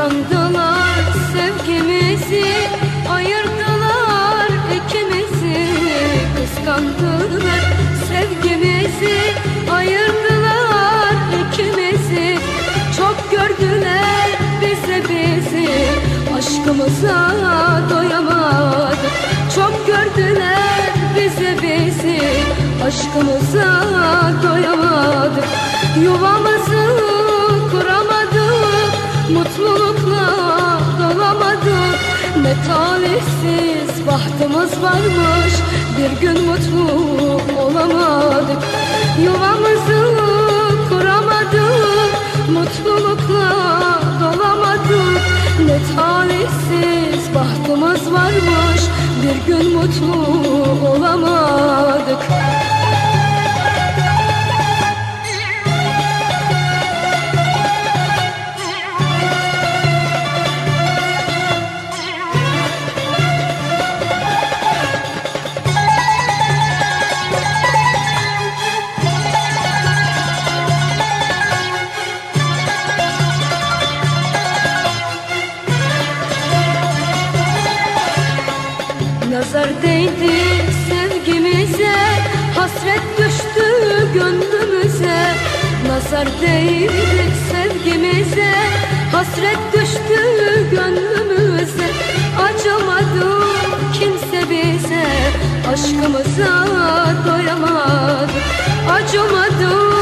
Kandılar sevgimizi Ayırdılar ikimizi. Kıskandılar sevgimizi Ayırdılar ikimizi. Çok gördüler bize bizi Aşkımıza doyamadık Çok gördüler bize bizi Aşkımıza doyamadık Yuvamızı Mutlulukla dolamadık Ne talihsiz bahtımız varmış. Bir gün mutlu olamadık. Yuvamızı kuramadık. Mutlulukla dolamadık Ne talihsiz bahtımız varmış. Bir gün mutlu olamadık Nazar değdi sevgimize Hasret düştü gönlümüze. Nazar değdi sevgimize Hasret düştü gönlümüze. Acımadı kimse bize Aşkımıza doyamadı Acımadı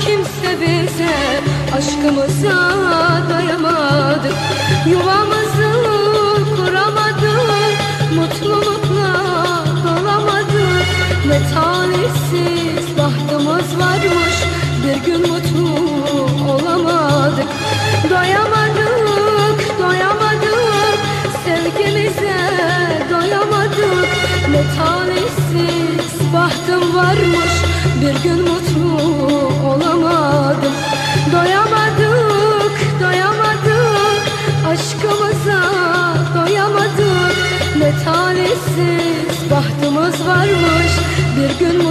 kimse bize Aşkımıza doyamadı Yuvamızı Ne talihsiz bahtım varmış. Bir gün mutlu olamadım. Doyamadık, doyamadık. Aşkımıza doyamadık. Ne talihsiz bahtımız varmış. Bir gün